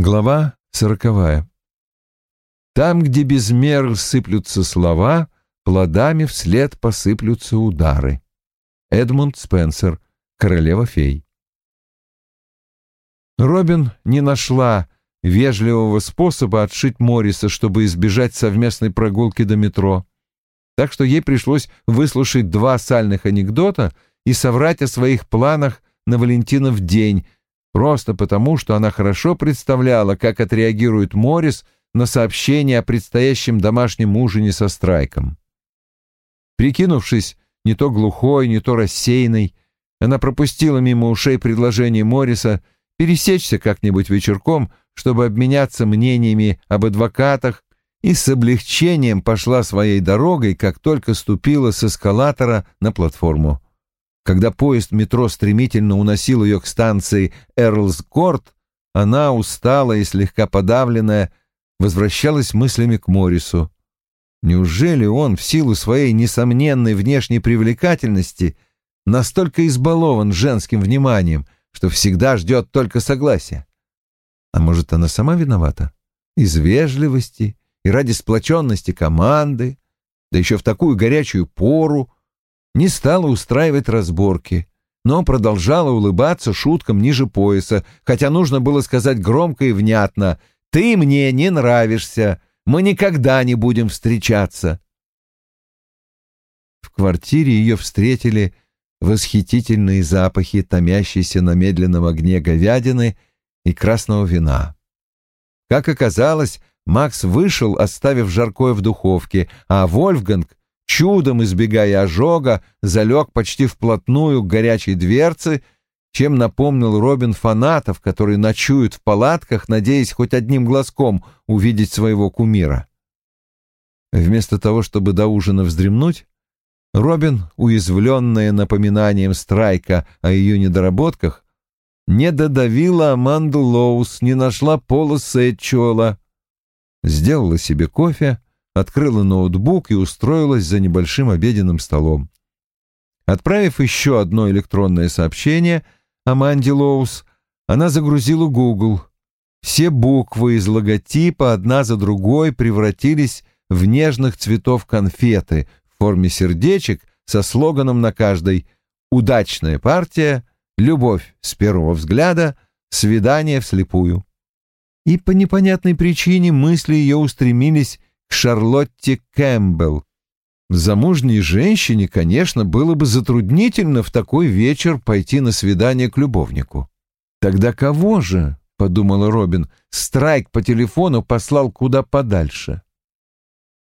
Глава сороковая. Там, где без мер сыплются слова, плодами вслед посыплются удары. Эдмунд Спенсер, Королева фей. Робин не нашла вежливого способа отшить Морриса, чтобы избежать совместной прогулки до метро. Так что ей пришлось выслушать два сальных анекдота и соврать о своих планах на Валентинов день, просто потому, что она хорошо представляла, как отреагирует Моррис на сообщение о предстоящем домашнем ужине со страйком. Прикинувшись не то глухой, не то рассеянной, она пропустила мимо ушей предложение Морриса пересечься как-нибудь вечерком, чтобы обменяться мнениями об адвокатах, и с облегчением пошла своей дорогой, как только ступила с эскалатора на платформу. Когда поезд метро стремительно уносил ее к станции Эрлс-Корт, она, усталая и слегка подавленная, возвращалась мыслями к Морису. Неужели он, в силу своей несомненной внешней привлекательности, настолько избалован женским вниманием, что всегда ждет только согласия? А может, она сама виновата? Из вежливости и ради сплоченности команды, да еще в такую горячую пору, не стала устраивать разборки, но продолжала улыбаться шуткам ниже пояса, хотя нужно было сказать громко и внятно «Ты мне не нравишься, мы никогда не будем встречаться». В квартире ее встретили восхитительные запахи, томящиеся на медленном огне говядины и красного вина. Как оказалось, Макс вышел, оставив жаркое в духовке, а Вольфганг чудом избегая ожога, залег почти вплотную к горячей дверце, чем напомнил Робин фанатов, которые ночуют в палатках, надеясь хоть одним глазком увидеть своего кумира. Вместо того, чтобы до ужина вздремнуть, Робин, уязвленная напоминанием Страйка о ее недоработках, не додавила Аманду Лоус, не нашла Пола Сетчуэлла, сделала себе кофе, открыла ноутбук и устроилась за небольшим обеденным столом. Отправив еще одно электронное сообщение Аманде Лоус, она загрузила Google. Все буквы из логотипа одна за другой превратились в нежных цветов конфеты в форме сердечек со слоганом на каждой «Удачная партия», «Любовь с первого взгляда», «Свидание вслепую». И по непонятной причине мысли ее устремились Шарлотте Кэмпбелл. Замужней женщине, конечно, было бы затруднительно в такой вечер пойти на свидание к любовнику. «Тогда кого же?» — подумала Робин. «Страйк по телефону послал куда подальше».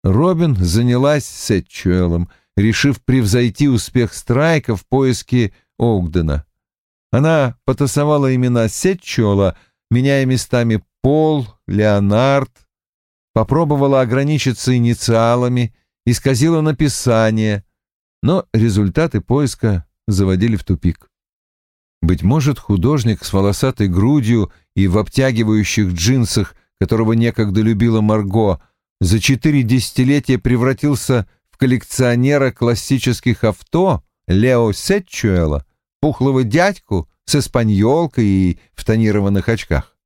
Робин занялась Сетчуэлом, решив превзойти успех Страйка в поиске Огдена. Она потасовала имена Сетчуэла, меняя местами Пол, Леонард, попробовала ограничиться инициалами, исказила написание, но результаты поиска заводили в тупик. Быть может, художник с волосатой грудью и в обтягивающих джинсах, которого некогда любила Марго, за четыре десятилетия превратился в коллекционера классических авто Лео Сетчуэла, пухлого дядьку с испаньолкой и в тонированных очках.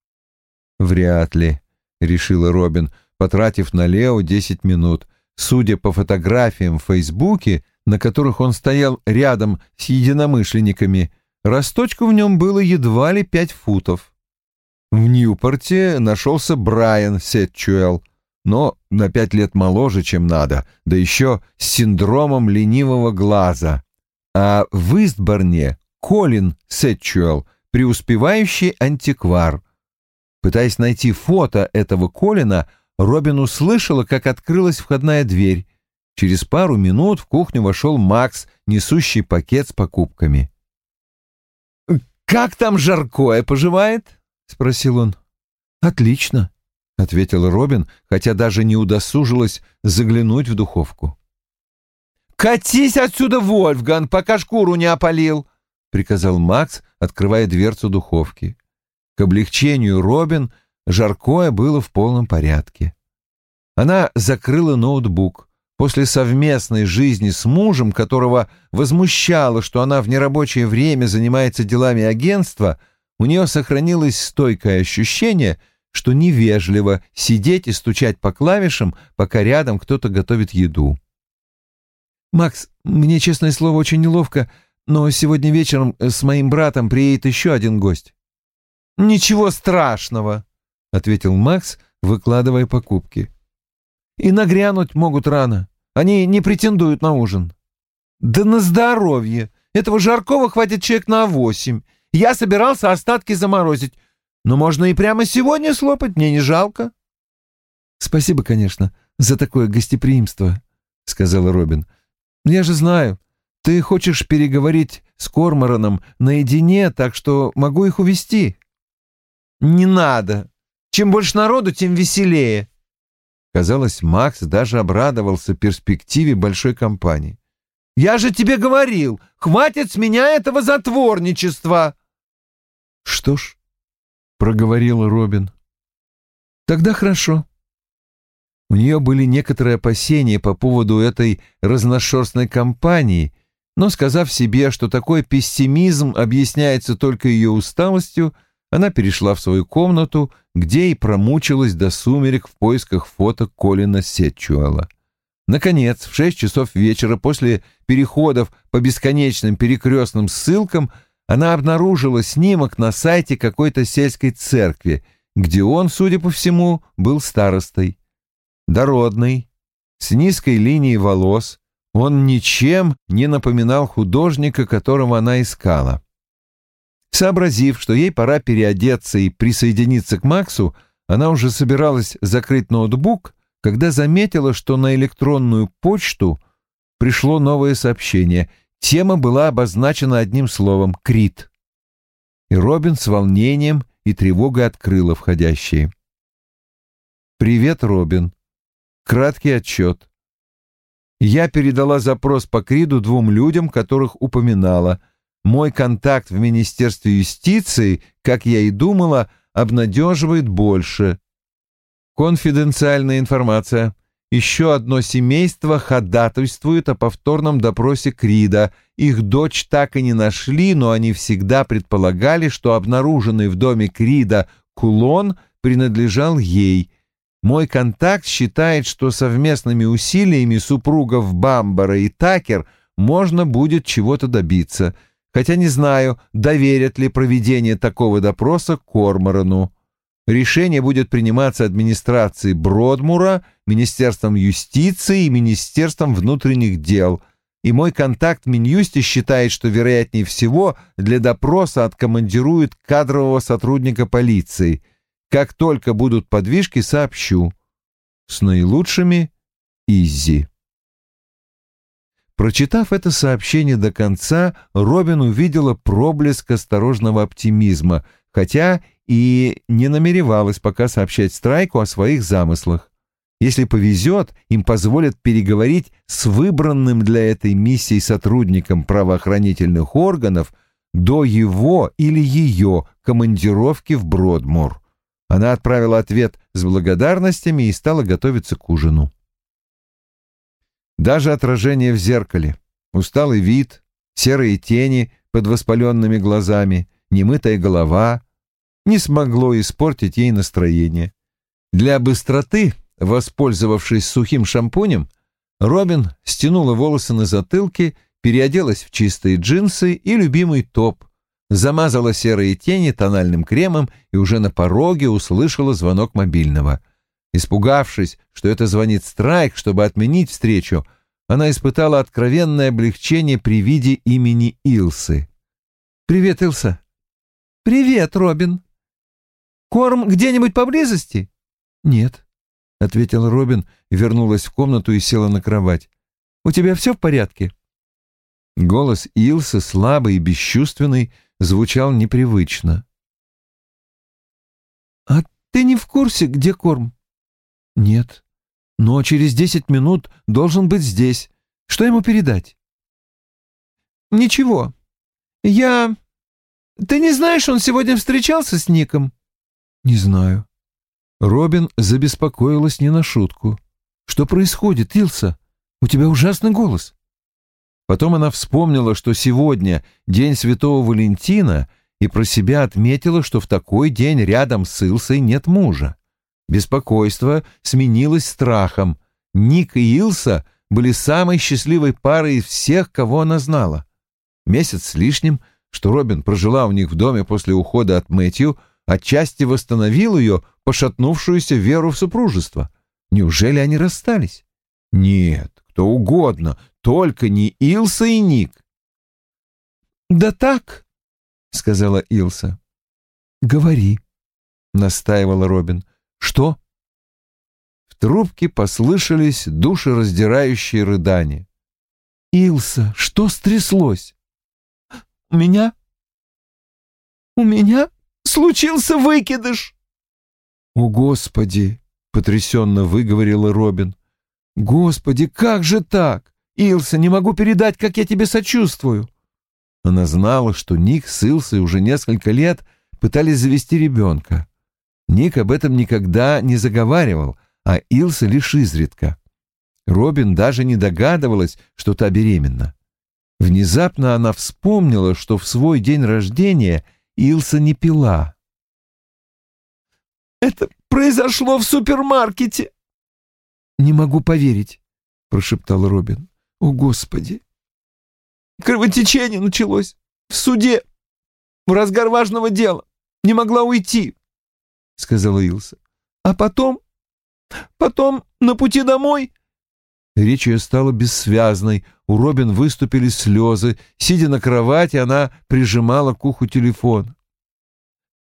«Вряд ли», — решила Робин, потратив на Лео 10 минут. Судя по фотографиям в Фейсбуке, на которых он стоял рядом с единомышленниками, росточку в нем было едва ли пять футов. В Ньюпорте нашелся Брайан Сетчуэлл, но на пять лет моложе, чем надо, да еще с синдромом ленивого глаза. А в Истборне Колин Сетчуэлл, преуспевающий антиквар. Пытаясь найти фото этого Колина, Робин услышала, как открылась входная дверь. Через пару минут в кухню вошел Макс, несущий пакет с покупками. «Как там жаркое поживает?» — спросил он. «Отлично», — ответил Робин, хотя даже не удосужилась заглянуть в духовку. «Катись отсюда, Вольфган, пока шкуру не опалил!» — приказал Макс, открывая дверцу духовки. К облегчению Робин — Жаркое было в полном порядке. Она закрыла ноутбук. После совместной жизни с мужем, которого возмущало, что она в нерабочее время занимается делами агентства, у нее сохранилось стойкое ощущение, что невежливо сидеть и стучать по клавишам, пока рядом кто-то готовит еду. «Макс, мне, честное слово, очень неловко, но сегодня вечером с моим братом приедет еще один гость». «Ничего страшного», — ответил Макс, выкладывая покупки. «И нагрянуть могут рано. Они не претендуют на ужин». «Да на здоровье! Этого жаркого хватит человек на восемь. Я собирался остатки заморозить. Но можно и прямо сегодня слопать, мне не жалко». «Спасибо, конечно, за такое гостеприимство», — сказала Робин. «Я же знаю, ты хочешь переговорить с Кормораном наедине, так что могу их увести. «Не надо. Чем больше народу, тем веселее». Казалось, Макс даже обрадовался перспективе большой компании. «Я же тебе говорил, хватит с меня этого затворничества!» «Что ж, проговорил Робин. Тогда хорошо. У нее были некоторые опасения по поводу этой разношерстной компании, но, сказав себе, что такой пессимизм объясняется только ее усталостью, она перешла в свою комнату, где и промучилась до сумерек в поисках фото Колина Сетчуэлла. Наконец, в шесть часов вечера, после переходов по бесконечным перекрестным ссылкам, она обнаружила снимок на сайте какой-то сельской церкви, где он, судя по всему, был старостой. Дородный, с низкой линией волос, он ничем не напоминал художника, которого она искала. Сообразив, что ей пора переодеться и присоединиться к Максу, она уже собиралась закрыть ноутбук, когда заметила, что на электронную почту пришло новое сообщение. Тема была обозначена одним словом «Крит». И Робин с волнением и тревогой открыла входящие. «Привет, Робин. Краткий отчет. Я передала запрос по Криду двум людям, которых упоминала. Мой контакт в Министерстве юстиции, как я и думала, обнадеживает больше. Конфиденциальная информация. Еще одно семейство ходатайствует о повторном допросе Крида. Их дочь так и не нашли, но они всегда предполагали, что обнаруженный в доме Крида кулон принадлежал ей. Мой контакт считает, что совместными усилиями супругов Бамбара и Такер можно будет чего-то добиться, хотя не знаю, доверят ли проведение такого допроса Корморану. Решение будет приниматься администрацией Бродмура, Министерством юстиции и Министерством внутренних дел. И мой контакт в Минюсте считает, что, вероятнее всего, для допроса откомандируют кадрового сотрудника полиции. Как только будут подвижки, сообщу. С наилучшими Изи. Прочитав это сообщение до конца, Робин увидела проблеск осторожного оптимизма, хотя и не намеревалась пока сообщать Страйку о своих замыслах. Если повезет, им позволят переговорить с выбранным для этой миссии сотрудником правоохранительных органов до его или ее командировки в Бродмур. Она отправила ответ с благодарностями и стала готовиться к ужину. Даже отражение в зеркале, усталый вид, серые тени под воспаленными глазами, немытая голова — не смогло испортить ей настроение. Для быстроты, воспользовавшись сухим шампунем, Робин стянула волосы на затылке, переоделась в чистые джинсы и любимый топ, замазала серые тени тональным кремом и уже на пороге услышала звонок мобильного. Испугавшись, что это звонит Страйк, чтобы отменить встречу, она испытала откровенное облегчение при виде имени Илсы. «Привет, Илса». «Привет, Робин», Корм где-нибудь поблизости?» «Нет», — ответил Робин, вернулась в комнату и села на кровать. «У тебя все в порядке?» Голос Илсы, слабый и бесчувственный, звучал непривычно. «А ты не в курсе, где корм?» «Нет, но через десять минут должен быть здесь. Что ему передать?» «Ничего. Я... Ты не знаешь, он сегодня встречался с Ником?» «Не знаю». Робин забеспокоилась не на шутку. «Что происходит, Илса? У тебя ужасный голос». Потом она вспомнила, что сегодня, день Святого Валентина, и про себя отметила, что в такой день рядом с Илсой нет мужа. Беспокойство сменилось страхом. Ник и Илса были самой счастливой парой из всех, кого она знала. Месяц с лишним, что Робин прожила у них в доме после ухода от Мэтью, отчасти восстановил ее пошатнувшуюся веру в супружество. Неужели они расстались? Нет, кто угодно, только не Илса и Ник. «Да так», — сказала Илса. «Говори», — настаивала Робин. «Что?» В трубке послышались душераздирающие рыдания. «Илса, что стряслось?» «У меня... у меня случился выкидыш!» «О, Господи!» — потрясенно выговорила Робин. «Господи, как же так? Илса, не могу передать, как я тебе сочувствую!» Она знала, что Ник с Илсой уже несколько лет пытались завести ребенка. Ник об этом никогда не заговаривал, а Илса лишь изредка. Робин даже не догадывалась, что та беременна. Внезапно она вспомнила, что в свой день рождения Илса не пила. «Это произошло в супермаркете!» «Не могу поверить», — прошептал Робин. «О, Господи!» Кровотечение началось. В суде. В разгар важного дела. Не могла уйти, — сказала Илса. А потом... Потом на пути домой... Речь ее стала бессвязной. У Робин выступили слезы. Сидя на кровати, она прижимала к уху телефон.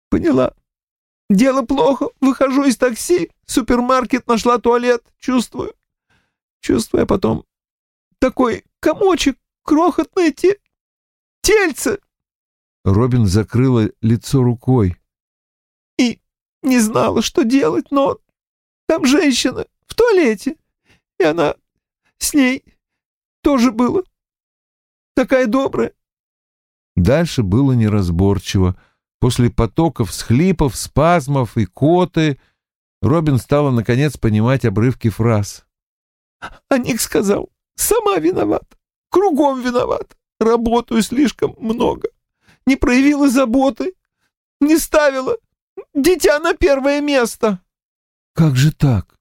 «Поняла. Дело плохо. Выхожу из такси. Супермаркет нашла туалет. Чувствую. Чувствую, а потом... Такой комочек крохотное те... тельце!» Робин закрыла лицо рукой. «И не знала, что делать, но там женщина в туалете, и она с ней тоже было. Такая добрая». Дальше было неразборчиво. После потоков схлипов, спазмов и коты Робин стала, наконец, понимать обрывки фраз. А Ник сказал, сама виновата. Кругом виноват. Работаю слишком много. Не проявила заботы. Не ставила дитя на первое место. Как же так?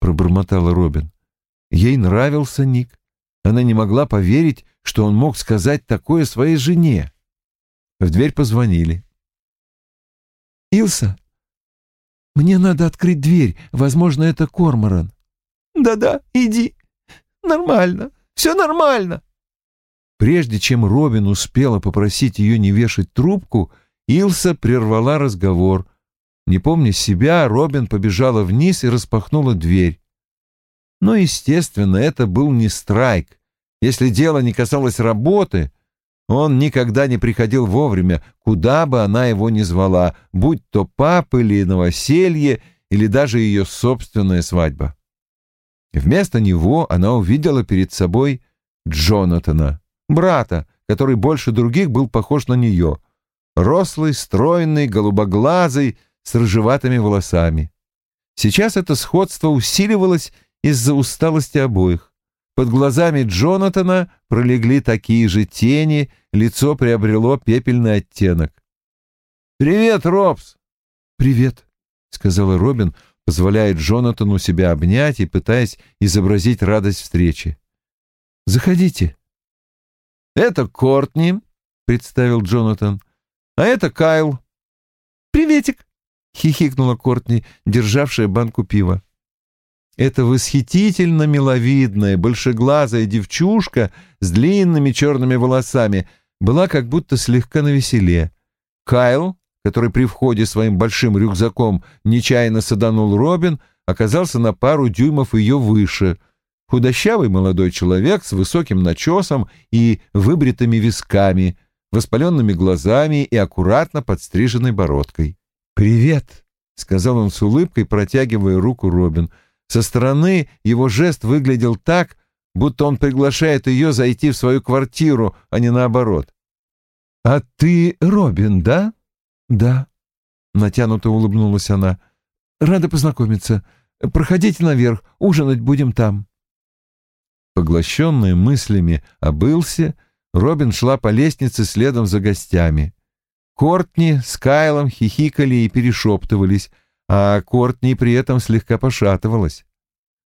Пробормотала Робин. Ей нравился Ник. Она не могла поверить, что он мог сказать такое своей жене. В дверь позвонили. «Илса, мне надо открыть дверь. Возможно, это Корморан». «Да-да, иди. Нормально. Все нормально. Прежде чем Робин успела попросить ее не вешать трубку, Илса прервала разговор. Не помня себя, Робин побежала вниз и распахнула дверь. Но, естественно, это был не страйк. Если дело не касалось работы, он никогда не приходил вовремя, куда бы она его ни звала, будь то пап или новоселье, или даже ее собственная свадьба. Вместо него она увидела перед собой Джонатана, брата, который больше других был похож на нее. Рослый, стройный, голубоглазый, с рыжеватыми волосами. Сейчас это сходство усиливалось из-за усталости обоих. Под глазами Джонатана пролегли такие же тени, лицо приобрело пепельный оттенок. «Привет, Робс!» «Привет», — сказала Робин, позволяя Джонатану себя обнять и пытаясь изобразить радость встречи. «Заходите». «Это Кортни», — представил Джонатан, — «а это Кайл». «Приветик», — хихикнула Кортни, державшая банку пива. Эта восхитительно миловидная, большеглазая девчушка с длинными черными волосами была как будто слегка навеселе. Кайл который при входе своим большим рюкзаком нечаянно саданул Робин, оказался на пару дюймов ее выше. Худощавый молодой человек с высоким начесом и выбритыми висками, воспаленными глазами и аккуратно подстриженной бородкой. «Привет», — сказал он с улыбкой, протягивая руку Робин. Со стороны его жест выглядел так, будто он приглашает ее зайти в свою квартиру, а не наоборот. «А ты Робин, да?» «Да», — натянуто улыбнулась она. «Рада познакомиться. Проходите наверх, ужинать будем там». Поглощенная мыслями о Илсе, Робин шла по лестнице следом за гостями. Кортни с Кайлом хихикали и перешептывались, а Кортни при этом слегка пошатывалась.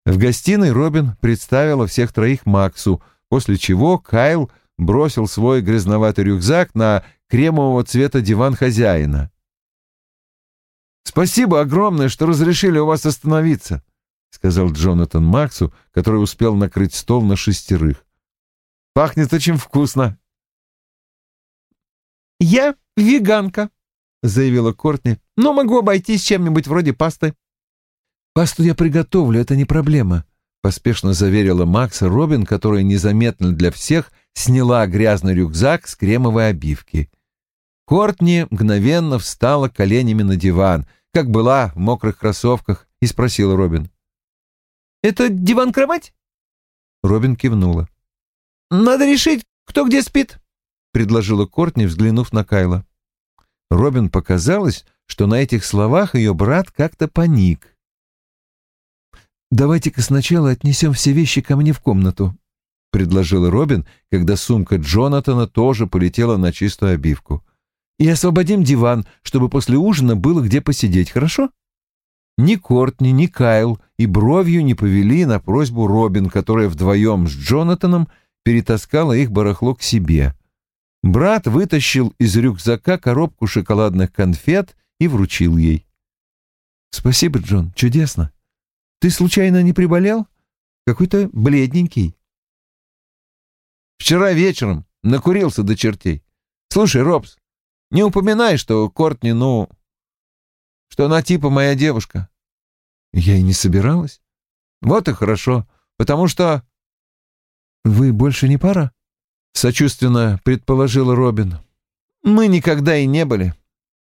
В гостиной Робин представила всех троих Максу, после чего Кайл бросил свой грязноватый рюкзак на кремового цвета диван хозяина. «Спасибо огромное, что разрешили у вас остановиться», — сказал Джонатан Максу, который успел накрыть стол на шестерых. «Пахнет очень вкусно». «Я веганка», — заявила Кортни, — «но могу обойтись чем-нибудь вроде пасты». «Пасту я приготовлю, это не проблема», — поспешно заверила Макса Робин, которая незаметно для всех сняла грязный рюкзак с кремовой обивки. Кортни мгновенно встала коленями на диван, как была в мокрых кроссовках, и спросила Робин. «Это диван-кровать?» Робин кивнула. «Надо решить, кто где спит», — предложила Кортни, взглянув на Кайла. Робин показалось, что на этих словах ее брат как-то паник. «Давайте-ка сначала отнесем все вещи ко мне в комнату», — предложила Робин, когда сумка Джонатана тоже полетела на чистую обивку. «И освободим диван, чтобы после ужина было где посидеть, хорошо?» Ни Кортни, ни Кайл и бровью не повели на просьбу Робин, которая вдвоем с Джонатаном перетаскала их барахло к себе. Брат вытащил из рюкзака коробку шоколадных конфет и вручил ей. «Спасибо, Джон, чудесно. Ты случайно не приболел? Какой-то бледненький. Вчера вечером накурился до чертей. Слушай, Робс, не упоминай, что Кортни, ну, что она типа моя девушка. Я и не собиралась. Вот и хорошо, потому что... Вы больше не пара? Сочувственно предположила Робин. Мы никогда и не были.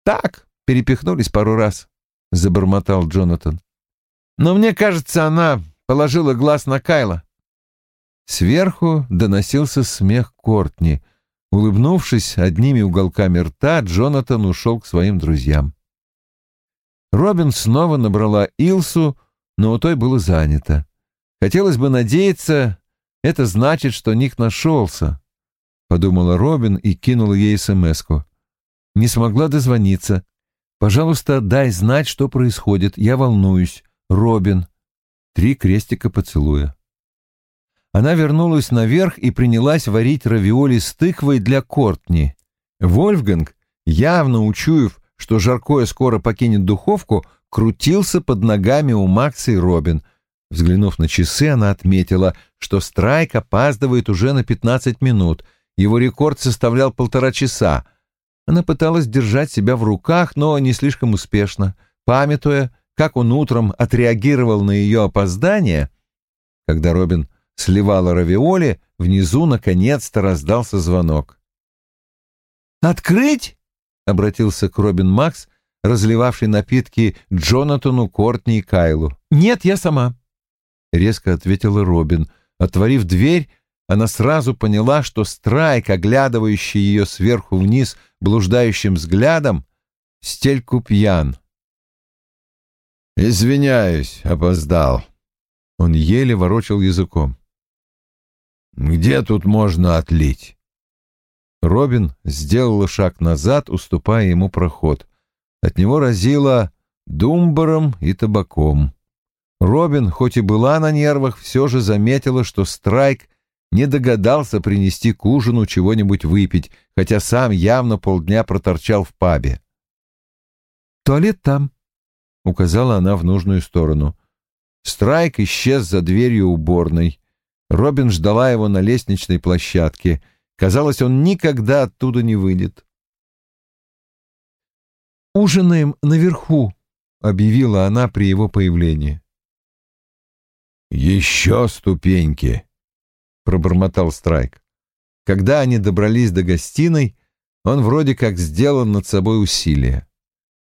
Так, перепихнулись пару раз, забормотал Джонатан. Но мне кажется, она положила глаз на Кайла. Сверху доносился смех Кортни. Улыбнувшись одними уголками рта, Джонатан ушел к своим друзьям. Робин снова набрала Илсу, но у той было занято. Хотелось бы надеяться, это значит, что Ник нашелся, — подумала Робин и кинула ей смс-ку. Не смогла дозвониться. «Пожалуйста, дай знать, что происходит. Я волнуюсь. Робин. Три крестика поцелуя. Она вернулась наверх и принялась варить равиоли с тыквой для Кортни. Вольфганг, явно учуяв, что жаркое скоро покинет духовку, крутился под ногами у Макса и Робин. Взглянув на часы, она отметила, что Страйк опаздывает уже на 15 минут. Его рекорд составлял полтора часа. Она пыталась держать себя в руках, но не слишком успешно, памятуя, как он утром отреагировал на ее опоздание, когда Робин сливала равиоли, внизу наконец-то раздался звонок. «Открыть?» — обратился к Робин Макс, разливавший напитки Джонатану, Кортни и Кайлу. «Нет, я сама», — резко ответила Робин. Отворив дверь, она сразу поняла, что Страйк, оглядывающий ее сверху вниз блуждающим взглядом, стельку пьян. «Извиняюсь, опоздал». Он еле ворочал языком. «Где тут можно отлить?» Робин сделала шаг назад, уступая ему проход. От него разило думбаром и табаком. Робин, хоть и была на нервах, все же заметила, что Страйк не догадался принести к ужину чего-нибудь выпить, хотя сам явно полдня проторчал в пабе. «Туалет там», — указала она в нужную сторону. Страйк исчез за дверью уборной. Робин ждала его на лестничной площадке. Казалось, он никогда оттуда не выйдет. «Ужинаем наверху», — объявила она при его появлении. «Еще ступеньки», — пробормотал Страйк. Когда они добрались до гостиной, он вроде как сделал над собой усилие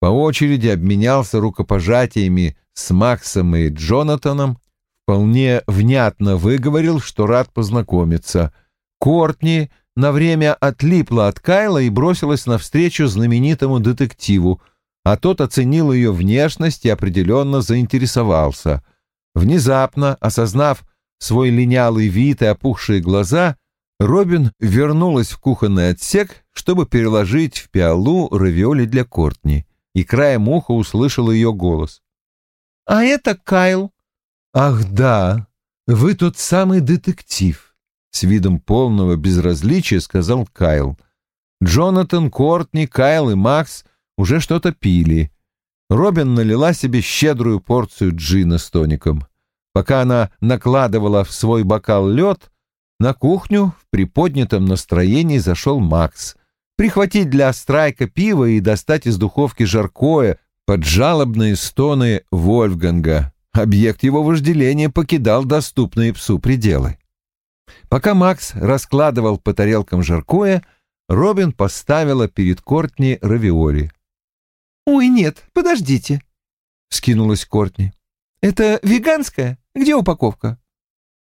по очереди обменялся рукопожатиями с Максом и Джонатаном, вполне внятно выговорил, что рад познакомиться. Кортни на время отлипла от Кайла и бросилась навстречу знаменитому детективу, а тот оценил ее внешность и определенно заинтересовался. Внезапно, осознав свой линялый вид и опухшие глаза, Робин вернулась в кухонный отсек, чтобы переложить в пиалу равиоли для Кортни, и краем уха услышал ее голос. «А это Кайл». «Ах да, вы тот самый детектив», — с видом полного безразличия сказал Кайл. Джонатан, Кортни, Кайл и Макс уже что-то пили. Робин налила себе щедрую порцию джина с тоником. Пока она накладывала в свой бокал лед, на кухню в приподнятом настроении зашел Макс. Прихватить для страйка пива и достать из духовки жаркое под жалобные стоны Вольфганга. Объект его вожделения покидал доступные псу пределы. Пока Макс раскладывал по тарелкам жаркое, Робин поставила перед Кортни равиоли. «Ой, нет, подождите», — скинулась Кортни. «Это веганская? Где упаковка?»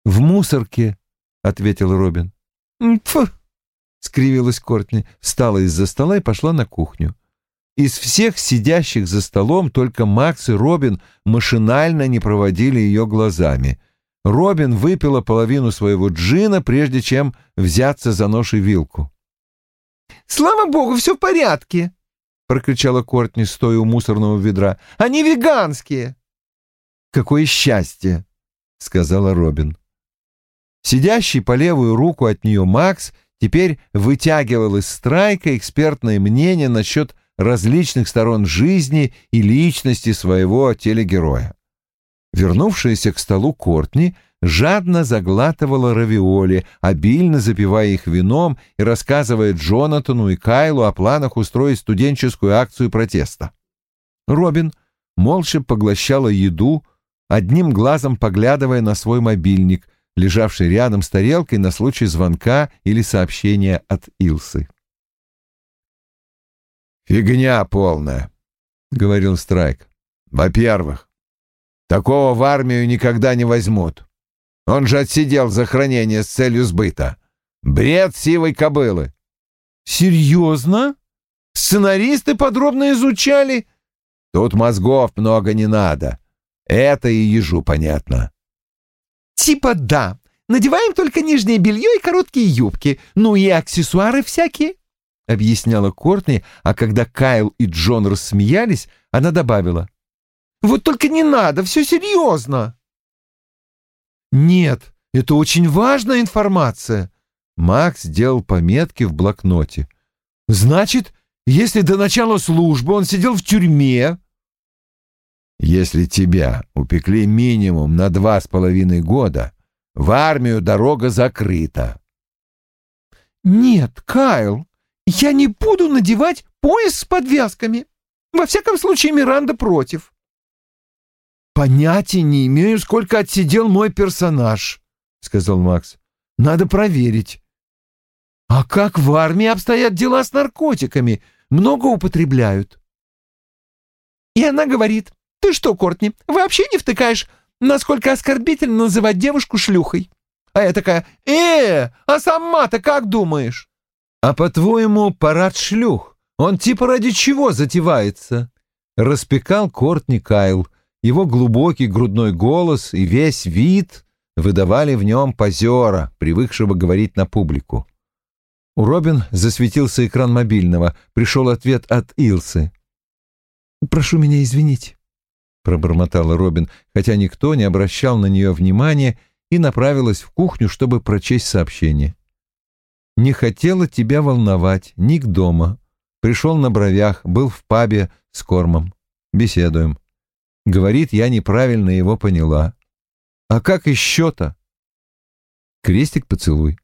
«В мусорке», — ответил Робин. «Фу!» — скривилась Кортни, встала из-за стола и пошла на кухню. Из всех сидящих за столом только Макс и Робин машинально не проводили ее глазами. Робин выпила половину своего джина, прежде чем взяться за нож и вилку. «Слава богу, все в порядке!» Прокричала Кортни, стоя у мусорного ведра. «Они веганские!» «Какое счастье!» — сказала Робин. Сидящий по левую руку от нее Макс теперь вытягивал из страйка экспертное мнение насчет различных сторон жизни и личности своего телегероя. Вернувшаяся к столу Кортни — жадно заглатывала равиоли, обильно запивая их вином и рассказывая Джонатану и Кайлу о планах устроить студенческую акцию протеста. Робин молча поглощала еду, одним глазом поглядывая на свой мобильник, лежавший рядом с тарелкой на случай звонка или сообщения от Илсы. «Фигня полная», — говорил Страйк. «Во-первых, такого в армию никогда не возьмут. Он же отсидел за хранение с целью сбыта. Бред сивой кобылы. Серьезно? Сценаристы подробно изучали? Тут мозгов много не надо. Это и ежу понятно. Типа да. Надеваем только нижнее белье и короткие юбки. Ну и аксессуары всякие. — объясняла Кортни, а когда Кайл и Джон рассмеялись, она добавила. «Вот только не надо, все серьезно!» «Нет, это очень важная информация!» Макс сделал пометки в блокноте. «Значит, если до начала службы он сидел в тюрьме...» «Если тебя упекли минимум на два с половиной года, в армию дорога закрыта». «Нет, Кайл, я не буду надевать пояс с подвязками. Во всяком случае, Миранда против». «Понятия не имею, сколько отсидел мой персонаж», — сказал Макс. «Надо проверить». «А как в армии обстоят дела с наркотиками? Много употребляют?» И она говорит, «Ты что, Кортни, вообще не втыкаешь, насколько оскорбительно называть девушку шлюхой?» А я такая, «Э, а сама-то как думаешь?» «А по-твоему, парад шлюх, он типа ради чего затевается?» Распекал Кортни Кайл, его глубокий грудной голос и весь вид выдавали в нем позера, привыкшего говорить на публику. У Робин засветился экран мобильного. Пришел ответ от Илсы. «Прошу меня извинить», — пробормотала Робин, хотя никто не обращал на нее внимания и направилась в кухню, чтобы прочесть сообщение. «Не хотела тебя волновать, Ник дома. Пришел на бровях, был в пабе с кормом. Беседуем. Говорит, я неправильно его поняла. А как еще-то? Крестик поцелуй.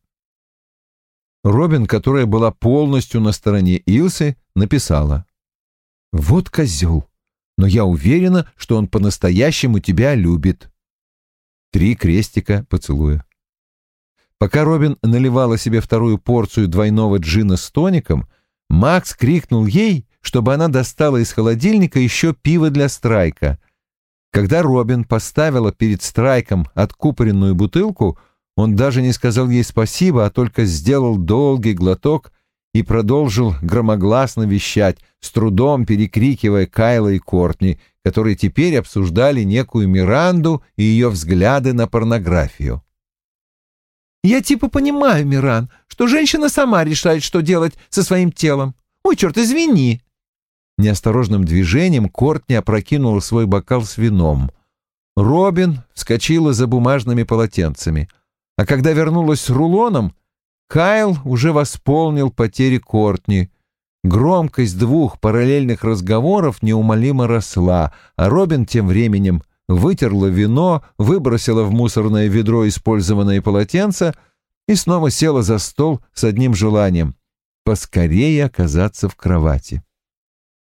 Робин, которая была полностью на стороне Илсы, написала. «Вот козел, но я уверена, что он по-настоящему тебя любит». Три крестика поцелуя. Пока Робин наливала себе вторую порцию двойного джина с тоником, Макс крикнул ей, чтобы она достала из холодильника еще пиво для страйка, когда Робин поставила перед Страйком откупоренную бутылку, он даже не сказал ей спасибо, а только сделал долгий глоток и продолжил громогласно вещать, с трудом перекрикивая Кайла и Кортни, которые теперь обсуждали некую Миранду и ее взгляды на порнографию. Я типа понимаю, Миран, что женщина сама решает, что делать со своим телом. Ой, черт, извини. Неосторожным движением Кортни опрокинула свой бокал с вином. Робин вскочила за бумажными полотенцами, а когда вернулась с рулоном, Кайл уже восполнил потери Кортни. Громкость двух параллельных разговоров неумолимо росла, а Робин тем временем вытерла вино, выбросила в мусорное ведро использованное полотенце и снова села за стол с одним желанием — поскорее оказаться в кровати.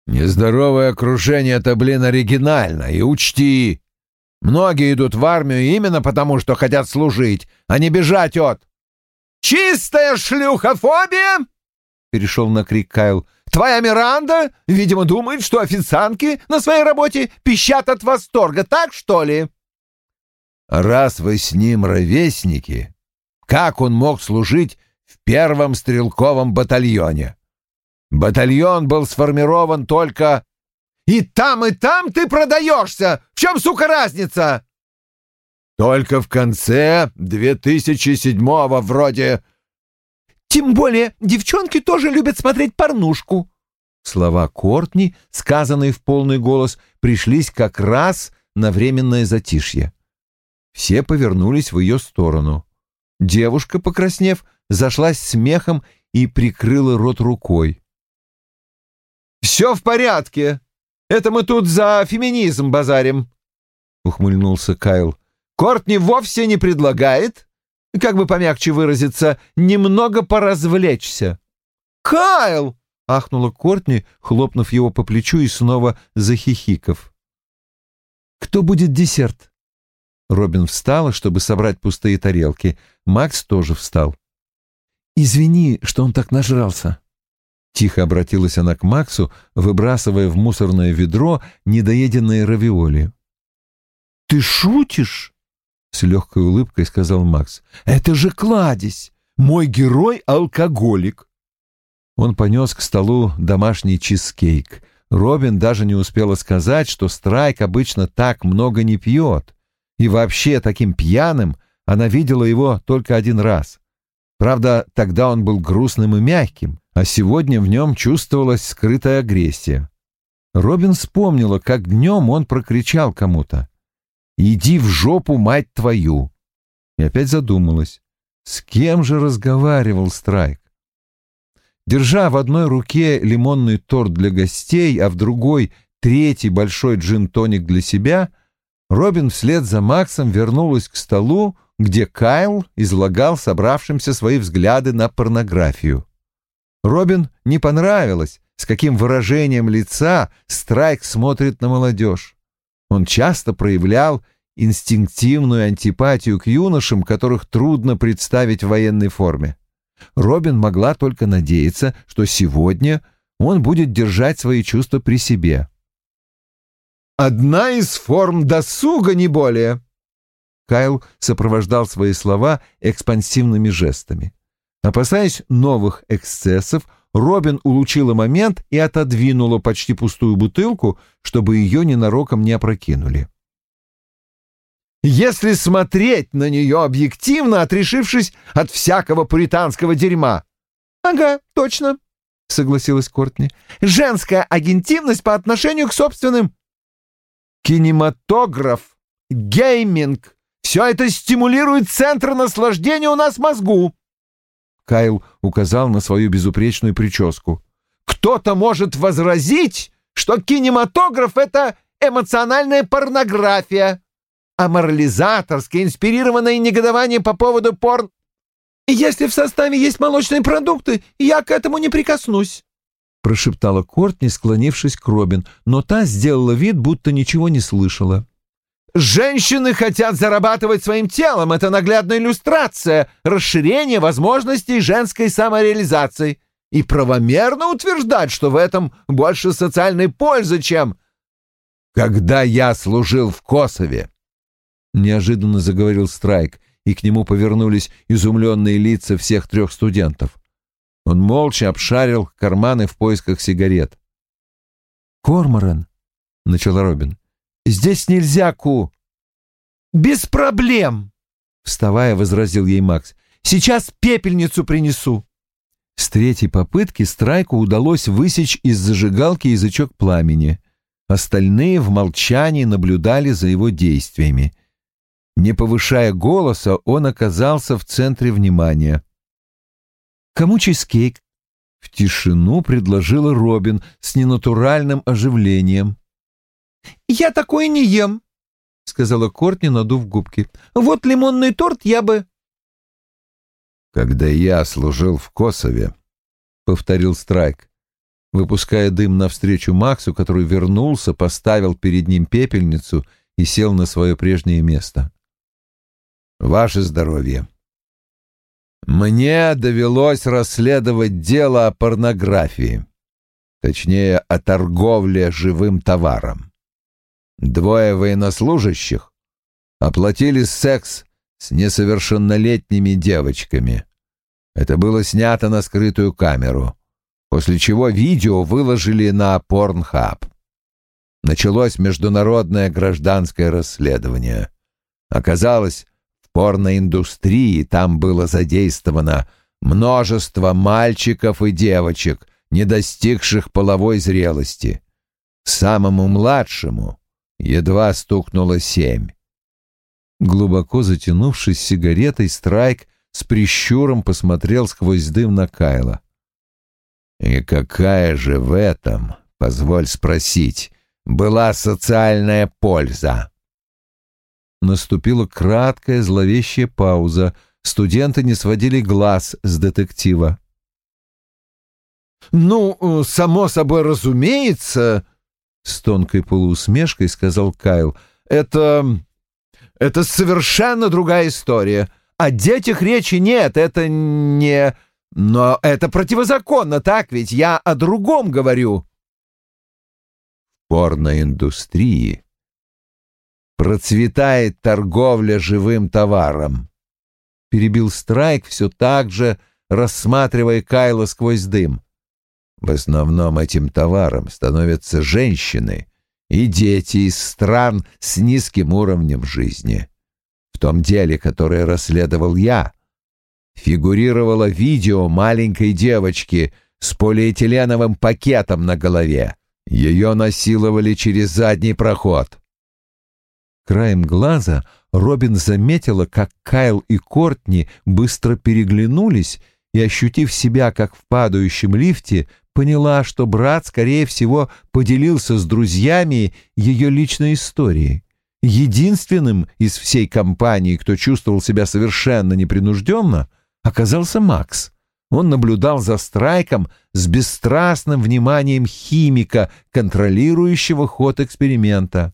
«Нездоровое окружение — это, блин, оригинально, и учти, многие идут в армию именно потому, что хотят служить, а не бежать от...» «Чистая шлюхофобия!» — перешел на крик Кайл. «Твоя Миранда, видимо, думает, что официантки на своей работе пищат от восторга, так что ли?» «Раз вы с ним ровесники, как он мог служить в первом стрелковом батальоне?» Батальон был сформирован только... И там, и там ты продаешься! В чем, сука, разница? Только в конце 2007-го вроде... Тем более девчонки тоже любят смотреть порнушку. Слова Кортни, сказанные в полный голос, пришлись как раз на временное затишье. Все повернулись в ее сторону. Девушка, покраснев, зашлась смехом и прикрыла рот рукой. «Все в порядке. Это мы тут за феминизм базарим», — ухмыльнулся Кайл. «Кортни вовсе не предлагает, как бы помягче выразиться, немного поразвлечься». «Кайл!» — ахнула Кортни, хлопнув его по плечу и снова захихиков. «Кто будет десерт?» Робин встала, чтобы собрать пустые тарелки. Макс тоже встал. «Извини, что он так нажрался», Тихо обратилась она к Максу, выбрасывая в мусорное ведро недоеденные равиоли. «Ты шутишь?» — с легкой улыбкой сказал Макс. «Это же кладезь! Мой герой — алкоголик!» Он понес к столу домашний чизкейк. Робин даже не успела сказать, что Страйк обычно так много не пьет. И вообще таким пьяным она видела его только один раз. Правда, тогда он был грустным и мягким, а сегодня в нем чувствовалась скрытая агрессия. Робин вспомнила, как днем он прокричал кому-то «Иди в жопу, мать твою!» И опять задумалась, с кем же разговаривал Страйк? Держа в одной руке лимонный торт для гостей, а в другой третий большой джин-тоник для себя, Робин вслед за Максом вернулась к столу, где Кайл излагал собравшимся свои взгляды на порнографию. Робин не понравилось, с каким выражением лица Страйк смотрит на молодежь. Он часто проявлял инстинктивную антипатию к юношам, которых трудно представить в военной форме. Робин могла только надеяться, что сегодня он будет держать свои чувства при себе. «Одна из форм досуга, не более!» Кайл сопровождал свои слова экспансивными жестами. Опасаясь новых эксцессов, Робин улучила момент и отодвинула почти пустую бутылку, чтобы ее ненароком не опрокинули. «Если смотреть на нее объективно, отрешившись от всякого пуританского дерьма...» «Ага, точно», — согласилась Кортни. «Женская агентивность по отношению к собственным...» «Кинематограф, гейминг, все это стимулирует центр наслаждения у нас в мозгу. Кайл указал на свою безупречную прическу. Кто-то может возразить, что кинематограф — это эмоциональная порнография, а морализаторское, инспирированное негодование по поводу порн... «Если в составе есть молочные продукты, я к этому не прикоснусь», — прошептала Кортни, склонившись к Робин, но та сделала вид, будто ничего не слышала. Женщины хотят зарабатывать своим телом. Это наглядная иллюстрация расширения возможностей женской самореализации. И правомерно утверждать, что в этом больше социальной пользы, чем... «Когда я служил в Косове», — неожиданно заговорил Страйк, и к нему повернулись изумленные лица всех трех студентов. Он молча обшарил карманы в поисках сигарет. «Корморан», — начал Робин, Здесь нельзя, Ку. Без проблем, вставая, возразил ей Макс. Сейчас пепельницу принесу. С третьей попытки Страйку удалось высечь из зажигалки язычок пламени. Остальные в молчании наблюдали за его действиями. Не повышая голоса, он оказался в центре внимания. «Кому чизкейк?» В тишину предложила Робин с ненатуральным оживлением. «Я такое не ем», — сказала Кортни, надув губки. «Вот лимонный торт я бы...» «Когда я служил в Косове», — повторил Страйк, выпуская дым навстречу Максу, который вернулся, поставил перед ним пепельницу и сел на свое прежнее место. «Ваше здоровье!» Мне довелось расследовать дело о порнографии, точнее, о торговле живым товаром. Двое военнослужащих оплатили секс с несовершеннолетними девочками. Это было снято на скрытую камеру, после чего видео выложили на Pornhub. Началось международное гражданское расследование. Оказалось, в порноиндустрии там было задействовано множество мальчиков и девочек, не достигших половой зрелости. Самому младшему едва стукнуло семь. Глубоко затянувшись сигаретой, Страйк с прищуром посмотрел сквозь дым на Кайла. «И какая же в этом, позволь спросить, была социальная польза?» Наступила краткая зловещая пауза. Студенты не сводили глаз с детектива. «Ну, э, само собой разумеется», — с тонкой полуусмешкой сказал Кайл, — «это... это совершенно другая история. О детях речи нет, это не... Но это противозаконно, так ведь? Я о другом говорю». В порноиндустрии процветает торговля живым товаром. Перебил Страйк все так же, рассматривая Кайла сквозь дым. В основном этим товаром становятся женщины и дети из стран с низким уровнем жизни. В том деле, которое расследовал я, фигурировало видео маленькой девочки с полиэтиленовым пакетом на голове. Ее насиловали через задний проход. Краем глаза Робин заметила, как Кайл и Кортни быстро переглянулись и, ощутив себя как в падающем лифте, поняла, что брат, скорее всего, поделился с друзьями ее личной историей. Единственным из всей компании, кто чувствовал себя совершенно непринужденно, оказался Макс. Он наблюдал за страйком с бесстрастным вниманием химика, контролирующего ход эксперимента.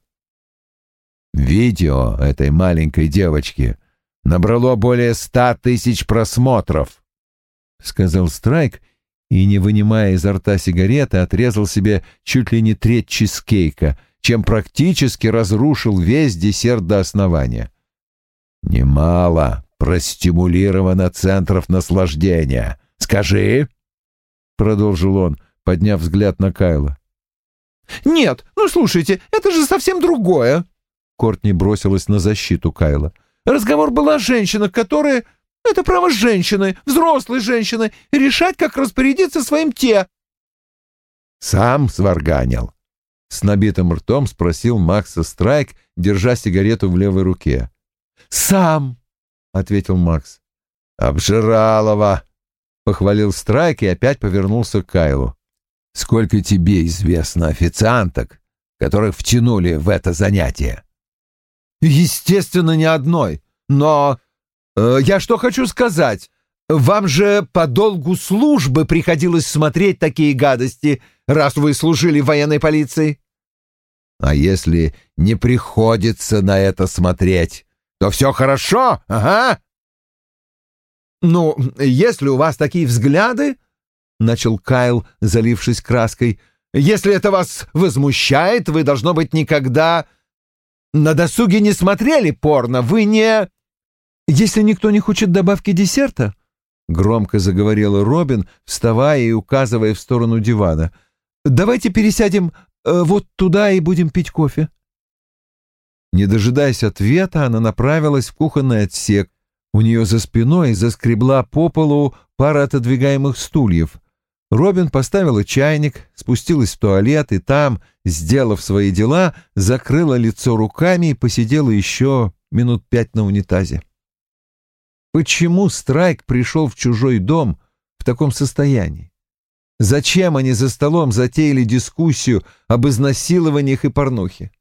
Видео этой маленькой девочки набрало более ста тысяч просмотров, — сказал Страйк и, не вынимая изо рта сигареты, отрезал себе чуть ли не треть чизкейка, чем практически разрушил весь десерт до основания. Немало простимулировано центров наслаждения. Скажи, — продолжил он, подняв взгляд на Кайла. «Нет, ну слушайте, это же совсем другое», Кортни бросилась на защиту Кайла. «Разговор был о женщинах, которые... Это право женщины, взрослой женщины, решать, как распорядиться своим те». «Сам сварганил?» С набитым ртом спросил Макса Страйк, держа сигарету в левой руке. «Сам!» — ответил Макс. «Обжиралова!» — похвалил Страйк и опять повернулся к Кайлу. «Сколько тебе известно официанток, которых втянули в это занятие?» Естественно, ни одной. Но я что хочу сказать? Вам же по долгу службы приходилось смотреть такие гадости, раз вы служили военной полиции. А если не приходится на это смотреть, то все хорошо, ага. Ну, если у вас такие взгляды, — начал Кайл, залившись краской, — если это вас возмущает, вы, должно быть, никогда на досуге не смотрели порно, вы не...» «Если никто не хочет добавки десерта», — громко заговорила Робин, вставая и указывая в сторону дивана, «давайте пересядем э, вот туда и будем пить кофе». Не дожидаясь ответа, она направилась в кухонный отсек. У нее за спиной заскребла по полу пара отодвигаемых стульев. Робин поставила чайник, спустилась в туалет и там, сделав свои дела, закрыла лицо руками и посидела еще минут пять на унитазе. Почему Страйк пришел в чужой дом в таком состоянии? Зачем они за столом затеяли дискуссию об изнасилованиях и порнухе?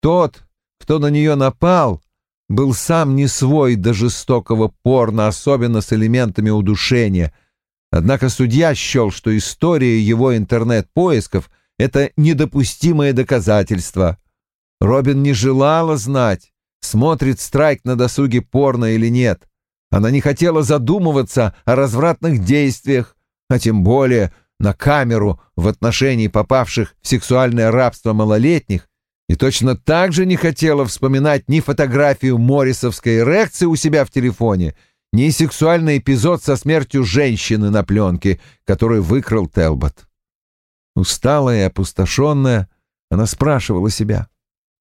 Тот, кто на нее напал, был сам не свой до жестокого порно, особенно с элементами удушения. Однако судья счел, что история его интернет-поисков — это недопустимое доказательство. Робин не желала знать, смотрит Страйк на досуге порно или нет. Она не хотела задумываться о развратных действиях, а тем более на камеру в отношении попавших в сексуальное рабство малолетних, и точно так же не хотела вспоминать ни фотографию Моррисовской эрекции у себя в телефоне, ни сексуальный эпизод со смертью женщины на пленке, которую выкрал Телбот. Усталая и опустошенная, она спрашивала себя,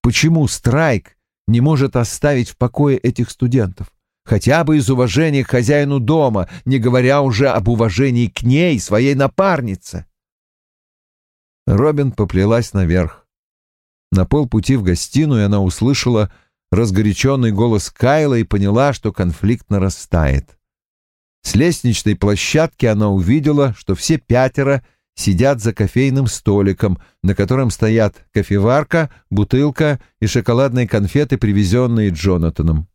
почему Страйк не может оставить в покое этих студентов? Хотя бы из уважения к хозяину дома, не говоря уже об уважении к ней, своей напарнице. Робин поплелась наверх. На полпути в гостиную она услышала разгоряченный голос Кайла и поняла, что конфликт нарастает. С лестничной площадки она увидела, что все пятеро сидят за кофейным столиком, на котором стоят кофеварка, бутылка и шоколадные конфеты, привезенные Джонатаном.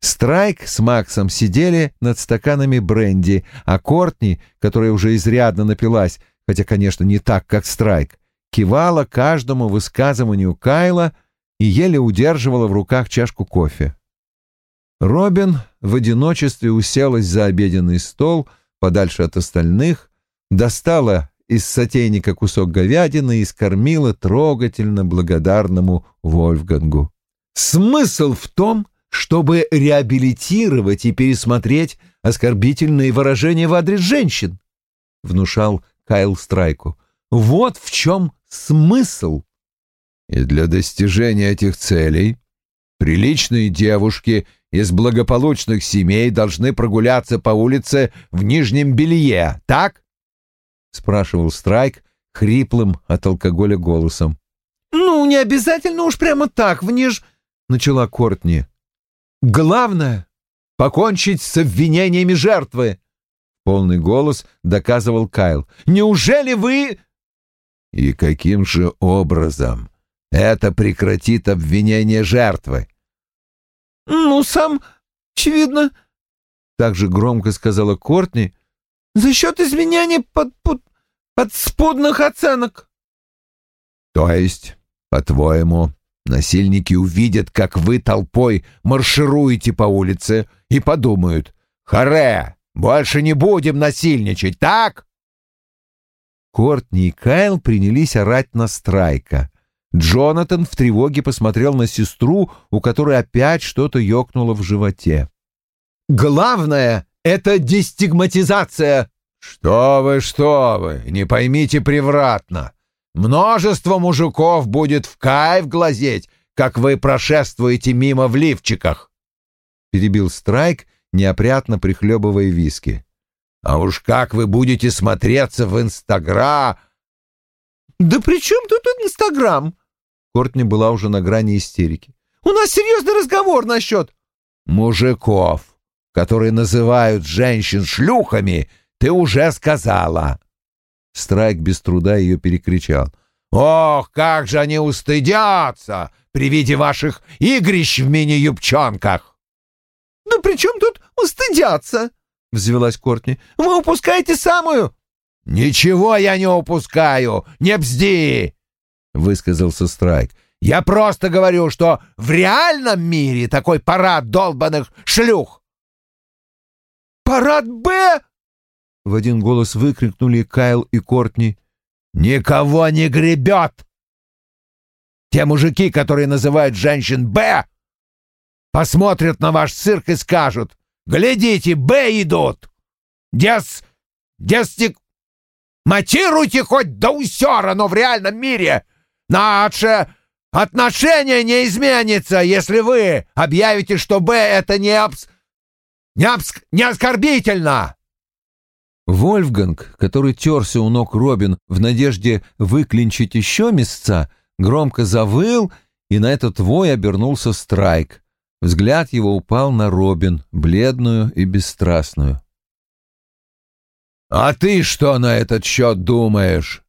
Страйк с Максом сидели над стаканами бренди, а Кортни, которая уже изрядно напилась, хотя, конечно, не так, как Страйк, кивала каждому высказыванию Кайла и еле удерживала в руках чашку кофе. Робин в одиночестве уселась за обеденный стол, подальше от остальных, достала из сотейника кусок говядины и скормила трогательно благодарному Вольфгангу. «Смысл в том, чтобы реабилитировать и пересмотреть оскорбительные выражения в адрес женщин», — внушал Кайл Страйку. «Вот в чем смысл. И для достижения этих целей приличные девушки из благополучных семей должны прогуляться по улице в нижнем белье, так? спрашивал Страйк хриплым от алкоголя голосом. Ну, не обязательно уж прямо так, в ниж... начала Кортни. Главное — покончить с обвинениями жертвы. Полный голос доказывал Кайл. Неужели вы... И каким же образом это прекратит обвинение жертвы? «Ну, сам, очевидно», — так же громко сказала Кортни, — «за счет изменения под, под, подспудных оценок». «То есть, по-твоему, насильники увидят, как вы толпой маршируете по улице и подумают, «Харе, больше не будем насильничать, так?» Кортни и Кайл принялись орать на Страйка. Джонатан в тревоге посмотрел на сестру, у которой опять что-то ёкнуло в животе. «Главное — это дестигматизация!» «Что вы, что вы, не поймите превратно. Множество мужиков будет в кайф глазеть, как вы прошествуете мимо в лифчиках!» Перебил Страйк, неопрятно прихлебывая виски. А уж как вы будете смотреться в Инстаграм!» «Да при чем тут Инстаграм?» Кортни была уже на грани истерики. «У нас серьезный разговор насчет...» «Мужиков, которые называют женщин шлюхами, ты уже сказала!» Страйк без труда ее перекричал. «Ох, как же они устыдятся при виде ваших игрищ в мини-юбчонках!» «Да при чем тут устыдятся?» — взвелась Кортни. «Вы упускаете самую...» «Ничего я не упускаю! Не бзди!» — высказался Страйк. «Я просто говорю, что в реальном мире такой парад долбанных шлюх!» «Парад Б!» — в один голос выкрикнули Кайл и Кортни. «Никого не гребет! Те мужики, которые называют женщин Б, посмотрят на ваш цирк и скажут, Глядите, Б идут! Дес... Дестик... Матируйте хоть до усера, но в реальном мире наше отношение не изменится, если вы объявите, что Б — это не абс... Не, обск... не оскорбительно!» Вольфганг, который терся у ног Робин в надежде выклинчить еще места, громко завыл, и на этот вой обернулся Страйк. Взгляд его упал на Робин, бледную и бесстрастную. «А ты что на этот счет думаешь?»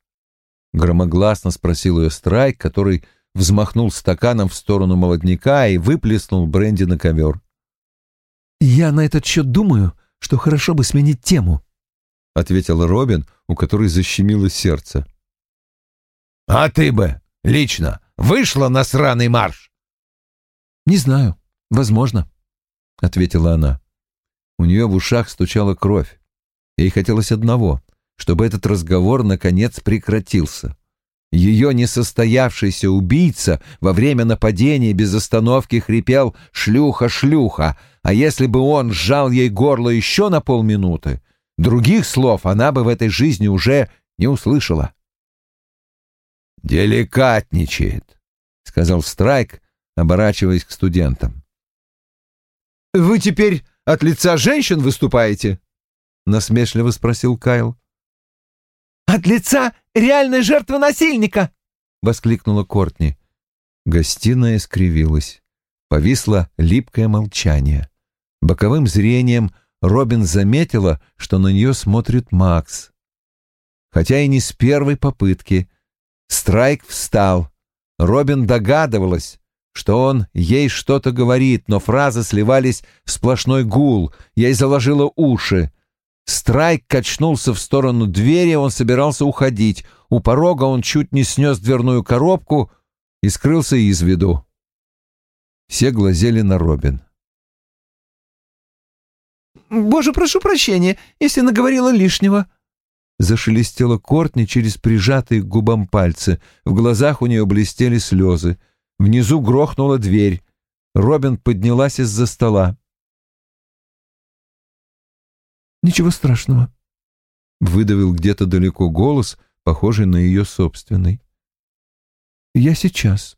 Громогласно спросил ее Страйк, который взмахнул стаканом в сторону молодняка и выплеснул бренди на ковер. «Я на этот счет думаю, что хорошо бы сменить тему», — ответила Робин, у которой защемило сердце. «А ты бы, лично, вышла на сраный марш?» «Не знаю. Возможно», — ответила она. У нее в ушах стучала кровь. Ей хотелось одного — чтобы этот разговор наконец прекратился. Ее несостоявшийся убийца во время нападения без остановки хрипел «шлюха, шлюха», а если бы он сжал ей горло еще на полминуты, других слов она бы в этой жизни уже не услышала. «Деликатничает», — сказал Страйк, оборачиваясь к студентам. «Вы теперь от лица женщин выступаете?» — насмешливо спросил Кайл. «От лица реальной жертвы насильника!» — воскликнула Кортни. Гостиная скривилась. Повисло липкое молчание. Боковым зрением Робин заметила, что на нее смотрит Макс. Хотя и не с первой попытки. Страйк встал. Робин догадывалась, что он ей что-то говорит, но фразы сливались в сплошной гул. Ей заложило уши. Страйк качнулся в сторону двери, он собирался уходить. У порога он чуть не снес дверную коробку и скрылся из виду. Все глазели на Робин. «Боже, прошу прощения, если наговорила лишнего», — зашелестела Кортни через прижатые к губам пальцы. В глазах у нее блестели слезы. Внизу грохнула дверь. Робин поднялась из-за стола. Ничего страшного. Выдавил где-то далеко голос, похожий на ее собственный. Я сейчас.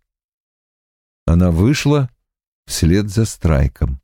Она вышла вслед за страйком.